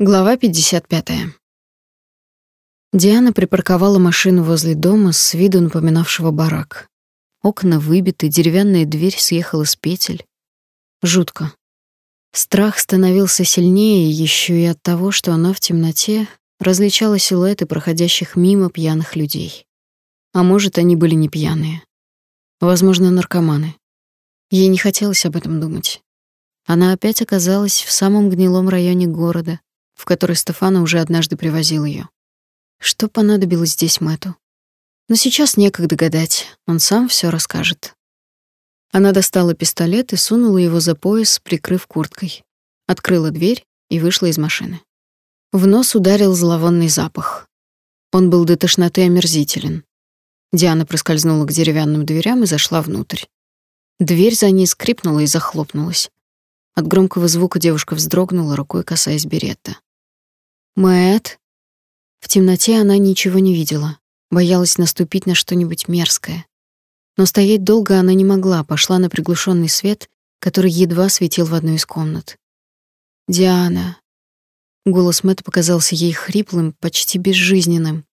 Глава 55. Диана припарковала машину возле дома с виду напоминавшего барак. Окна выбиты, деревянная дверь съехала с петель. Жутко. Страх становился сильнее еще и от того, что она в темноте различала силуэты проходящих мимо пьяных людей. А может, они были не пьяные. Возможно, наркоманы. Ей не хотелось об этом думать. Она опять оказалась в самом гнилом районе города, в который Стефана уже однажды привозил ее. Что понадобилось здесь Мэту? Но сейчас некогда гадать, он сам все расскажет. Она достала пистолет и сунула его за пояс, прикрыв курткой. Открыла дверь и вышла из машины. В нос ударил зловонный запах. Он был до тошноты омерзителен. Диана проскользнула к деревянным дверям и зашла внутрь. Дверь за ней скрипнула и захлопнулась. От громкого звука девушка вздрогнула, рукой касаясь беретта. Мэт. В темноте она ничего не видела, боялась наступить на что-нибудь мерзкое. Но стоять долго она не могла, пошла на приглушенный свет, который едва светил в одной из комнат. Диана. Голос Мэтта показался ей хриплым, почти безжизненным.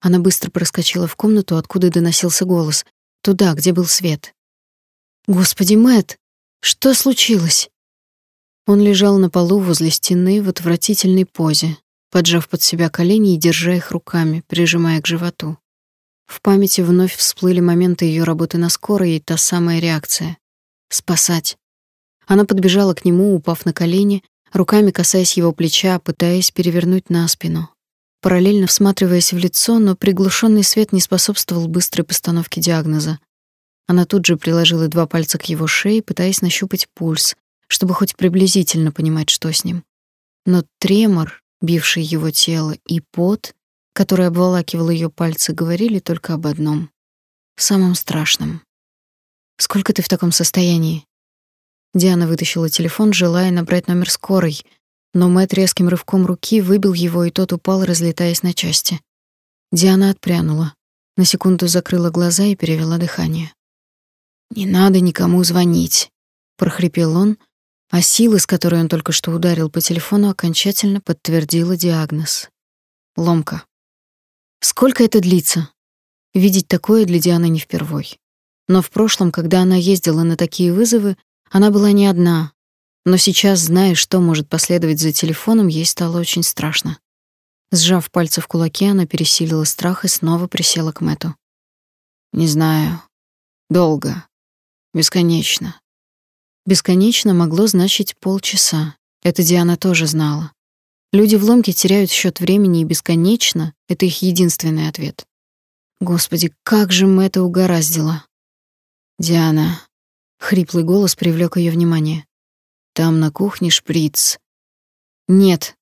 Она быстро проскочила в комнату, откуда доносился голос, туда, где был свет. Господи, Мэт, что случилось? Он лежал на полу возле стены в отвратительной позе, поджав под себя колени и держа их руками, прижимая к животу. В памяти вновь всплыли моменты ее работы на скорой и та самая реакция спасать. Она подбежала к нему, упав на колени, руками касаясь его плеча, пытаясь перевернуть на спину, параллельно всматриваясь в лицо, но приглушенный свет не способствовал быстрой постановке диагноза. Она тут же приложила два пальца к его шее, пытаясь нащупать пульс, чтобы хоть приблизительно понимать, что с ним. Но тремор, бивший его тело, и пот, который обволакивал ее пальцы, говорили только об одном — самом страшном. «Сколько ты в таком состоянии?» Диана вытащила телефон, желая набрать номер скорой, но Мэтт резким рывком руки выбил его, и тот упал, разлетаясь на части. Диана отпрянула, на секунду закрыла глаза и перевела дыхание. «Не надо никому звонить», — прохрипел он, а сила, с которой он только что ударил по телефону, окончательно подтвердила диагноз. Ломка. Сколько это длится? Видеть такое для Дианы не впервой. Но в прошлом, когда она ездила на такие вызовы, она была не одна. Но сейчас, зная, что может последовать за телефоном, ей стало очень страшно. Сжав пальцы в кулаки, она пересилила страх и снова присела к Мэту. «Не знаю. Долго. Бесконечно. Бесконечно могло значить полчаса. Это Диана тоже знала. Люди в ломке теряют счет времени, и бесконечно — это их единственный ответ. Господи, как же мы это угораздило. Диана. Хриплый голос привлек ее внимание. Там на кухне шприц. Нет.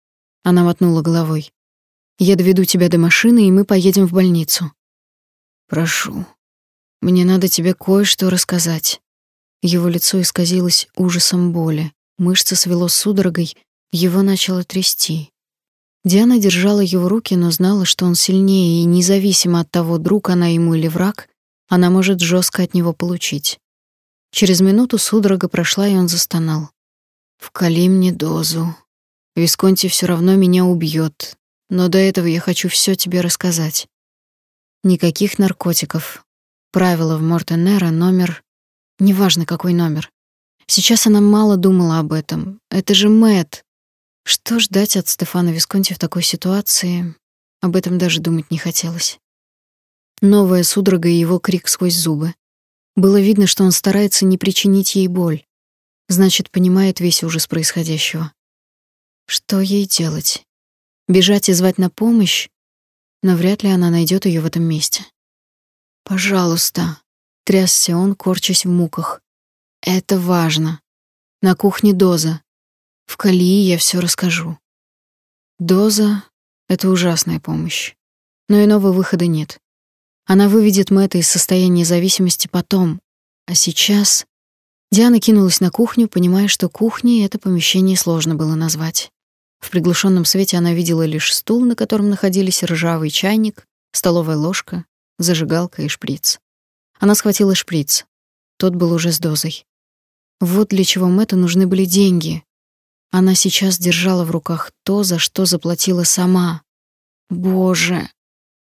Она мотнула головой. Я доведу тебя до машины, и мы поедем в больницу. Прошу. Мне надо тебе кое-что рассказать. Его лицо исказилось ужасом боли, мышцы свело судорогой, его начало трясти. Диана держала его руки, но знала, что он сильнее, и независимо от того, друг она ему или враг, она может жестко от него получить. Через минуту судорога прошла, и он застонал. «Вкали мне дозу. Висконти все равно меня убьет, но до этого я хочу все тебе рассказать. Никаких наркотиков. Правило в Мортенера номер Неважно, какой номер. Сейчас она мало думала об этом. Это же Мэт. Что ждать от Стефана Висконти в такой ситуации? Об этом даже думать не хотелось. Новая судорога и его крик сквозь зубы. Было видно, что он старается не причинить ей боль. Значит, понимает весь ужас происходящего. Что ей делать? Бежать и звать на помощь? Но вряд ли она найдет ее в этом месте. Пожалуйста, Трясся он, корчась в муках. Это важно. На кухне доза. В колии я все расскажу. Доза — это ужасная помощь. Но иного выхода нет. Она выведет Мэтта из состояния зависимости потом. А сейчас... Диана кинулась на кухню, понимая, что кухней это помещение сложно было назвать. В приглушенном свете она видела лишь стул, на котором находились ржавый чайник, столовая ложка, зажигалка и шприц. Она схватила шприц. Тот был уже с дозой. Вот для чего Мэтту нужны были деньги. Она сейчас держала в руках то, за что заплатила сама. Боже,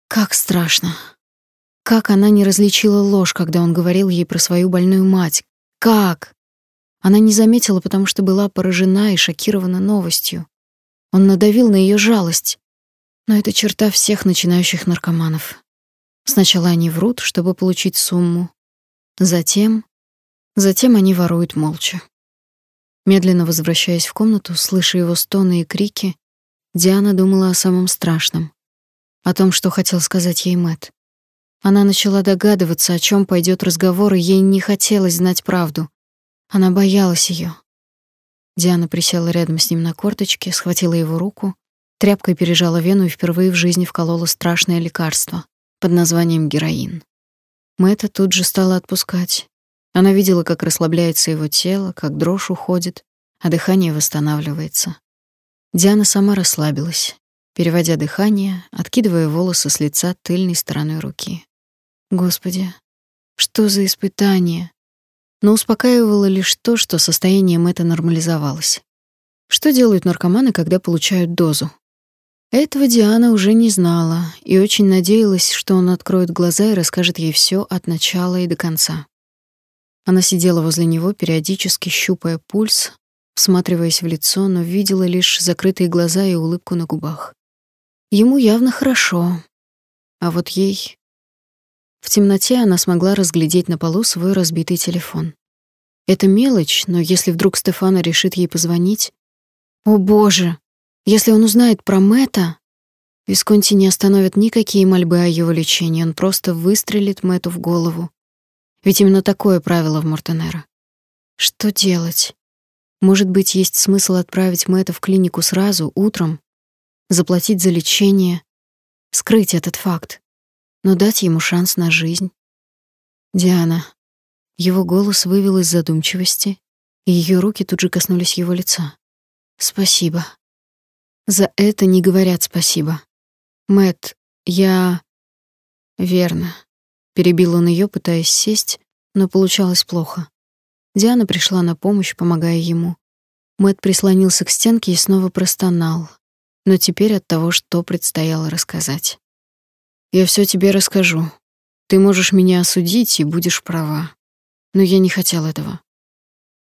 как страшно. Как она не различила ложь, когда он говорил ей про свою больную мать? Как? Она не заметила, потому что была поражена и шокирована новостью. Он надавил на ее жалость. Но это черта всех начинающих наркоманов. Сначала они врут, чтобы получить сумму. Затем... Затем они воруют молча. Медленно возвращаясь в комнату, слыша его стоны и крики, Диана думала о самом страшном. О том, что хотел сказать ей Мэт. Она начала догадываться, о чем пойдет разговор, и ей не хотелось знать правду. Она боялась ее. Диана присела рядом с ним на корточке, схватила его руку, тряпкой пережала вену и впервые в жизни вколола страшное лекарство под названием героин. Мэтта тут же стала отпускать. Она видела, как расслабляется его тело, как дрожь уходит, а дыхание восстанавливается. Диана сама расслабилась, переводя дыхание, откидывая волосы с лица тыльной стороной руки. Господи, что за испытание? Но успокаивало лишь то, что состояние Мэтта нормализовалось. Что делают наркоманы, когда получают дозу? Этого Диана уже не знала и очень надеялась, что он откроет глаза и расскажет ей все от начала и до конца. Она сидела возле него, периодически щупая пульс, всматриваясь в лицо, но видела лишь закрытые глаза и улыбку на губах. Ему явно хорошо, а вот ей... В темноте она смогла разглядеть на полу свой разбитый телефон. Это мелочь, но если вдруг Стефана решит ей позвонить... О, боже! Если он узнает про Мэтта, Висконти не остановит никакие мольбы о его лечении, он просто выстрелит Мэтту в голову. Ведь именно такое правило в Мортенера. Что делать? Может быть, есть смысл отправить Мэтта в клинику сразу, утром, заплатить за лечение, скрыть этот факт, но дать ему шанс на жизнь. Диана. Его голос вывел из задумчивости, и ее руки тут же коснулись его лица. Спасибо. За это не говорят спасибо. Мэт, я верно. Перебил он ее, пытаясь сесть, но получалось плохо. Диана пришла на помощь, помогая ему. Мэт прислонился к стенке и снова простонал, но теперь от того, что предстояло рассказать. Я все тебе расскажу. Ты можешь меня осудить и будешь права. Но я не хотел этого.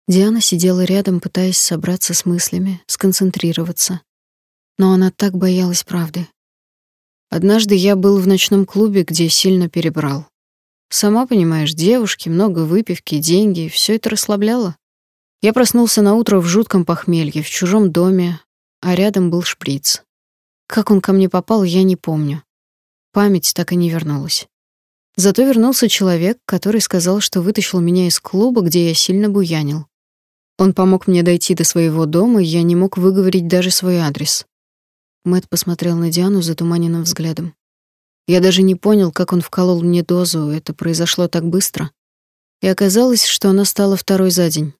Диана сидела рядом, пытаясь собраться с мыслями, сконцентрироваться но она так боялась правды. Однажды я был в ночном клубе, где сильно перебрал. Сама понимаешь, девушки, много выпивки, деньги, все это расслабляло. Я проснулся на утро в жутком похмелье, в чужом доме, а рядом был шприц. Как он ко мне попал, я не помню. Память так и не вернулась. Зато вернулся человек, который сказал, что вытащил меня из клуба, где я сильно буянил. Он помог мне дойти до своего дома, и я не мог выговорить даже свой адрес. Мэт посмотрел на Диану затуманенным взглядом. Я даже не понял, как он вколол мне дозу, это произошло так быстро. И оказалось, что она стала второй за день.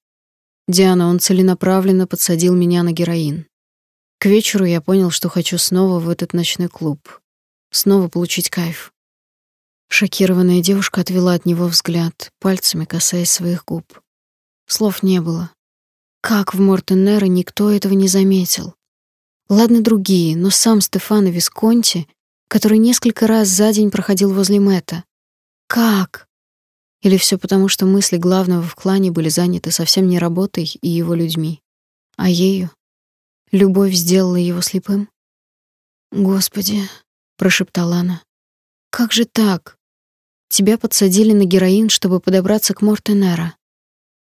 Диана, он целенаправленно подсадил меня на героин. К вечеру я понял, что хочу снова в этот ночной клуб. Снова получить кайф. Шокированная девушка отвела от него взгляд, пальцами касаясь своих губ. Слов не было. Как в Мортенеро никто этого не заметил? Ладно другие, но сам Стефано Висконти, который несколько раз за день проходил возле Мэтта. Как? Или все потому, что мысли главного в клане были заняты совсем не работой и его людьми, а ею? Любовь сделала его слепым? Господи, прошептала она. Как же так? Тебя подсадили на героин, чтобы подобраться к Мортенера.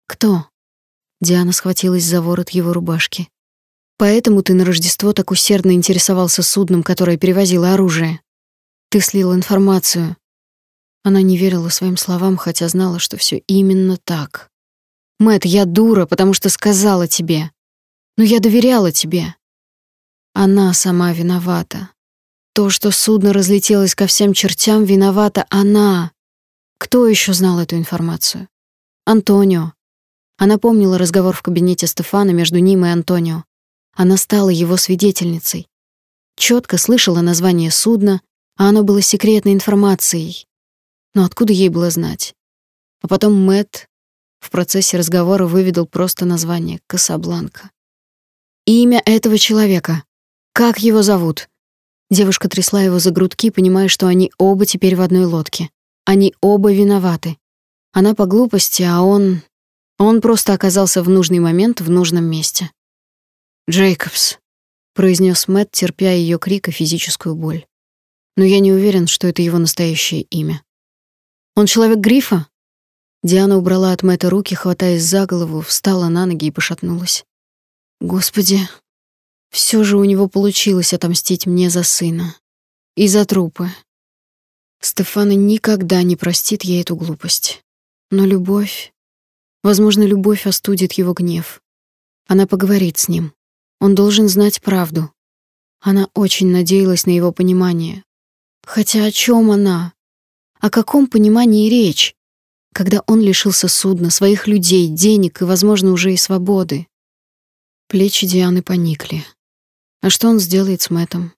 Кто? Диана схватилась за ворот его рубашки. Поэтому ты на Рождество так усердно интересовался судном, которое перевозило оружие. Ты слил информацию. Она не верила своим словам, хотя знала, что все именно так. Мэт, я дура, потому что сказала тебе. Но я доверяла тебе. Она сама виновата. То, что судно разлетелось ко всем чертям, виновата она. Кто еще знал эту информацию? Антонио. Она помнила разговор в кабинете Стефана между ним и Антонио. Она стала его свидетельницей. Четко слышала название судна, а оно было секретной информацией. Но откуда ей было знать? А потом Мэт в процессе разговора выведал просто название Касабланка. Имя этого человека. Как его зовут? Девушка трясла его за грудки, понимая, что они оба теперь в одной лодке. Они оба виноваты. Она по глупости, а он... Он просто оказался в нужный момент в нужном месте. «Джейкобс», — произнес Мэтт, терпя ее крик и физическую боль. «Но я не уверен, что это его настоящее имя». «Он человек Грифа?» Диана убрала от Мэтта руки, хватаясь за голову, встала на ноги и пошатнулась. «Господи, все же у него получилось отомстить мне за сына. И за трупы. Стефана никогда не простит ей эту глупость. Но любовь... Возможно, любовь остудит его гнев. Она поговорит с ним. Он должен знать правду. Она очень надеялась на его понимание. Хотя о чем она? О каком понимании речь? Когда он лишился судна, своих людей, денег и, возможно, уже и свободы. Плечи Дианы поникли. А что он сделает с Мэтом?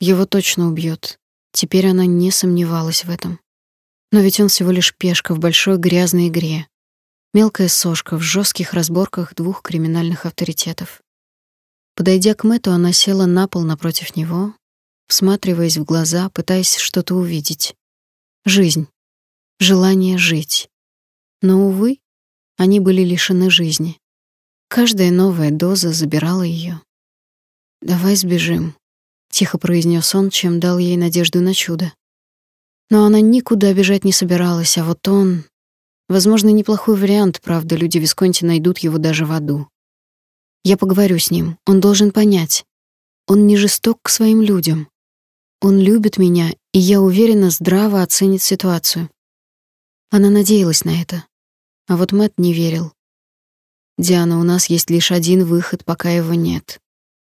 Его точно убьет. Теперь она не сомневалась в этом. Но ведь он всего лишь пешка в большой грязной игре. Мелкая сошка в жестких разборках двух криминальных авторитетов. Подойдя к Мэту, она села на пол напротив него, всматриваясь в глаза, пытаясь что-то увидеть. Жизнь. Желание жить. Но, увы, они были лишены жизни. Каждая новая доза забирала ее. «Давай сбежим», — тихо произнес он, чем дал ей надежду на чудо. Но она никуда бежать не собиралась, а вот он... Возможно, неплохой вариант, правда, люди Висконти найдут его даже в аду. Я поговорю с ним, он должен понять. Он не жесток к своим людям. Он любит меня, и я уверена, здраво оценит ситуацию. Она надеялась на это. А вот Мэт не верил. Диана, у нас есть лишь один выход, пока его нет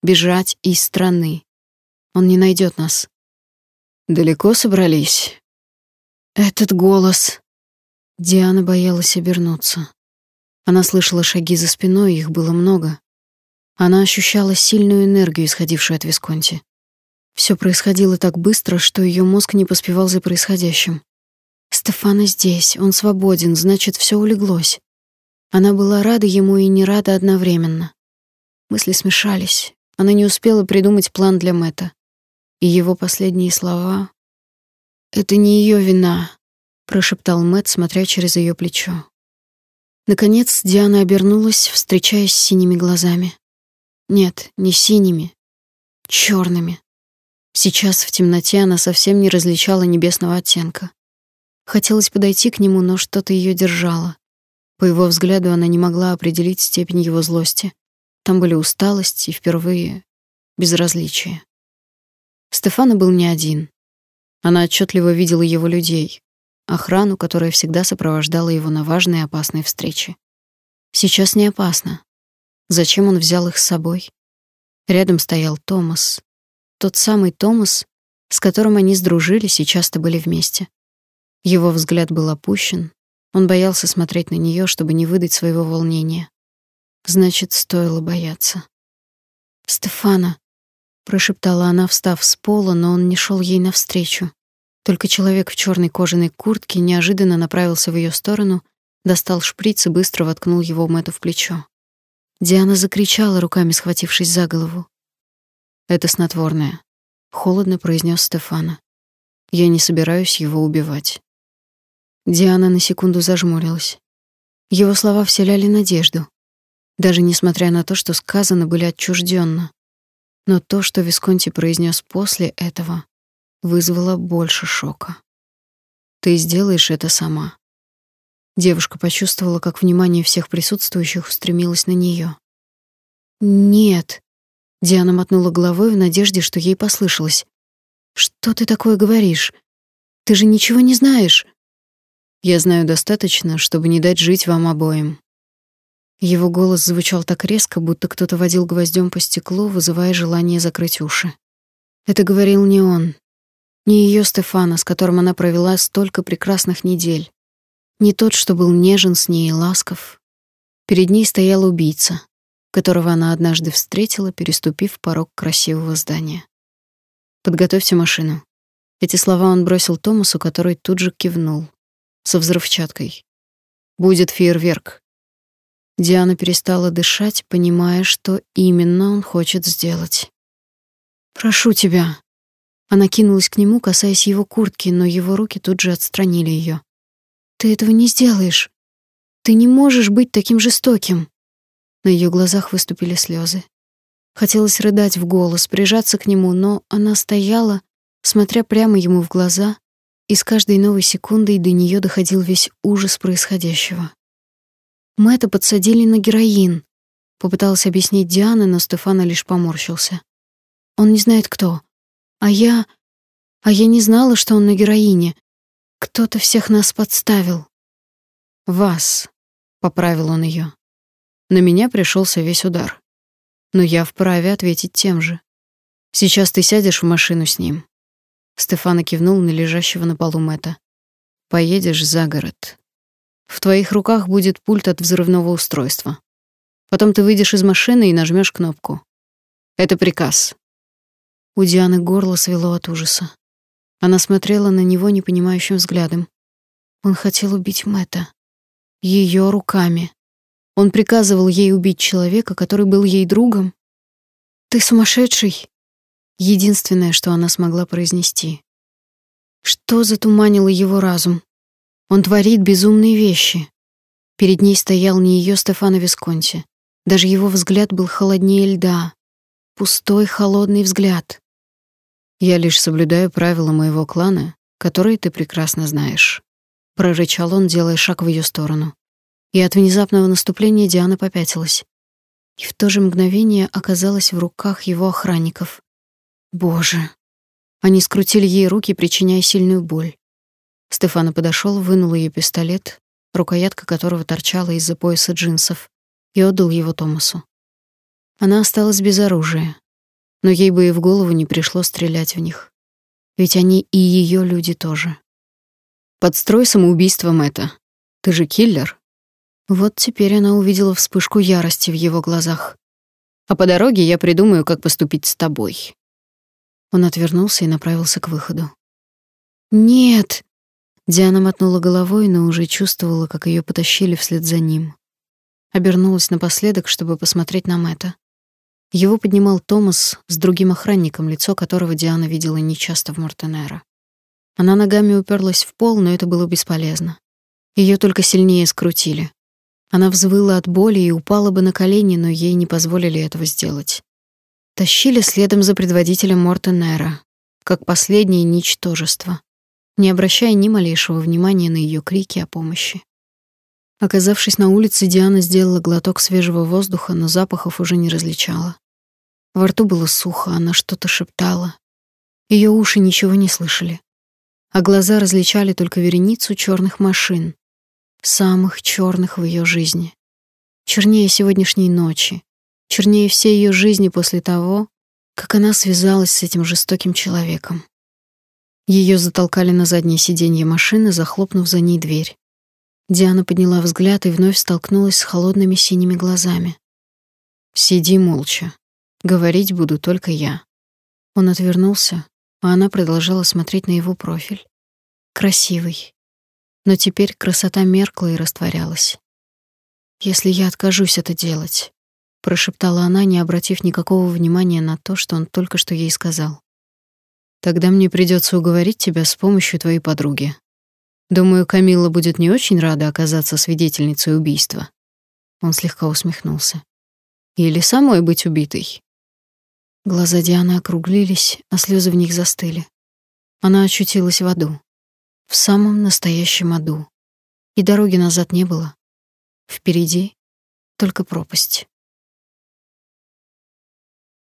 бежать из страны. Он не найдет нас. Далеко собрались? Этот голос. Диана боялась обернуться. Она слышала шаги за спиной, их было много. Она ощущала сильную энергию, исходившую от Висконти. Все происходило так быстро, что ее мозг не поспевал за происходящим. Стефана здесь, он свободен, значит, все улеглось. Она была рада ему и не рада одновременно. Мысли смешались, она не успела придумать план для Мэта. И его последние слова «Это не ее вина», — прошептал Мэт, смотря через ее плечо. Наконец Диана обернулась, встречаясь с синими глазами. Нет, не синими, черными. Сейчас в темноте она совсем не различала небесного оттенка. Хотелось подойти к нему, но что-то ее держало. По его взгляду она не могла определить степень его злости. Там были усталость и впервые безразличие. Стефана был не один. Она отчетливо видела его людей, охрану, которая всегда сопровождала его на важные и опасные встречи. Сейчас не опасно. Зачем он взял их с собой? Рядом стоял Томас. Тот самый Томас, с которым они сдружились и часто были вместе. Его взгляд был опущен. Он боялся смотреть на нее, чтобы не выдать своего волнения. Значит, стоило бояться. «Стефана», — прошептала она, встав с пола, но он не шел ей навстречу. Только человек в черной кожаной куртке неожиданно направился в ее сторону, достал шприц и быстро воткнул его Мэтту в плечо. Диана закричала, руками схватившись за голову. «Это снотворное», — холодно произнес Стефана. «Я не собираюсь его убивать». Диана на секунду зажмурилась. Его слова вселяли надежду даже несмотря на то, что сказано были отчужденно. Но то, что Висконти произнес после этого, вызвало больше шока. Ты сделаешь это сама. Девушка почувствовала, как внимание всех присутствующих устремилось на нее. Нет. Диана мотнула головой в надежде, что ей послышалось. Что ты такое говоришь? Ты же ничего не знаешь. Я знаю достаточно, чтобы не дать жить вам обоим. Его голос звучал так резко, будто кто-то водил гвоздем по стеклу, вызывая желание закрыть уши. Это говорил не он, не ее Стефана, с которым она провела столько прекрасных недель, не тот, что был нежен с ней и ласков. Перед ней стоял убийца, которого она однажды встретила, переступив порог красивого здания. «Подготовьте машину». Эти слова он бросил Томасу, который тут же кивнул. Со взрывчаткой. «Будет фейерверк. Диана перестала дышать, понимая, что именно он хочет сделать. «Прошу тебя». Она кинулась к нему, касаясь его куртки, но его руки тут же отстранили ее. «Ты этого не сделаешь. Ты не можешь быть таким жестоким». На ее глазах выступили слезы. Хотелось рыдать в голос, прижаться к нему, но она стояла, смотря прямо ему в глаза, и с каждой новой секундой до нее доходил весь ужас происходящего. Мэтта подсадили на героин, попыталась объяснить Диана, но Стефана лишь поморщился. Он не знает кто. А я... А я не знала, что он на героине. Кто-то всех нас подставил. Вас, поправил он ее. На меня пришелся весь удар. Но я вправе ответить тем же. Сейчас ты сядешь в машину с ним. Стефана кивнул на лежащего на полу Мэтта. Поедешь за город. В твоих руках будет пульт от взрывного устройства. Потом ты выйдешь из машины и нажмешь кнопку. Это приказ. У Дианы горло свело от ужаса. Она смотрела на него непонимающим взглядом. Он хотел убить Мэтта. ее руками. Он приказывал ей убить человека, который был ей другом. «Ты сумасшедший!» Единственное, что она смогла произнести. Что затуманило его разум? Он творит безумные вещи. Перед ней стоял не ее Стефано Висконти. Даже его взгляд был холоднее льда. Пустой, холодный взгляд. Я лишь соблюдаю правила моего клана, которые ты прекрасно знаешь, прорычал он, делая шаг в ее сторону. И от внезапного наступления Диана попятилась. И в то же мгновение оказалась в руках его охранников. Боже. Они скрутили ей руки, причиняя сильную боль. Стефано подошел, вынул ее пистолет, рукоятка которого торчала из-за пояса джинсов, и отдал его Томасу. Она осталась без оружия, но ей бы и в голову не пришло стрелять в них. Ведь они и ее люди тоже. Подстрой самоубийством это. Ты же киллер. Вот теперь она увидела вспышку ярости в его глазах. А по дороге я придумаю, как поступить с тобой. Он отвернулся и направился к выходу. «Нет!» Диана мотнула головой, но уже чувствовала, как ее потащили вслед за ним. Обернулась напоследок, чтобы посмотреть на Мэтта. Его поднимал Томас с другим охранником, лицо которого Диана видела нечасто в Мортенеро. Она ногами уперлась в пол, но это было бесполезно. Ее только сильнее скрутили. Она взвыла от боли и упала бы на колени, но ей не позволили этого сделать. Тащили следом за предводителем Мортенера, как последнее ничтожество не обращая ни малейшего внимания на ее крики о помощи. Оказавшись на улице, Диана сделала глоток свежего воздуха, но запахов уже не различала. Во рту было сухо, она что-то шептала. Ее уши ничего не слышали, а глаза различали только вереницу черных машин, самых черных в ее жизни. Чернее сегодняшней ночи, чернее всей ее жизни после того, как она связалась с этим жестоким человеком. Ее затолкали на заднее сиденье машины, захлопнув за ней дверь. Диана подняла взгляд и вновь столкнулась с холодными синими глазами. «Сиди молча. Говорить буду только я». Он отвернулся, а она продолжала смотреть на его профиль. Красивый. Но теперь красота меркла и растворялась. «Если я откажусь это делать», — прошептала она, не обратив никакого внимания на то, что он только что ей сказал. Тогда мне придется уговорить тебя с помощью твоей подруги. Думаю, Камилла будет не очень рада оказаться свидетельницей убийства. Он слегка усмехнулся. Или самой быть убитой. Глаза Дианы округлились, а слезы в них застыли. Она очутилась в аду. В самом настоящем аду. И дороги назад не было. Впереди только пропасть.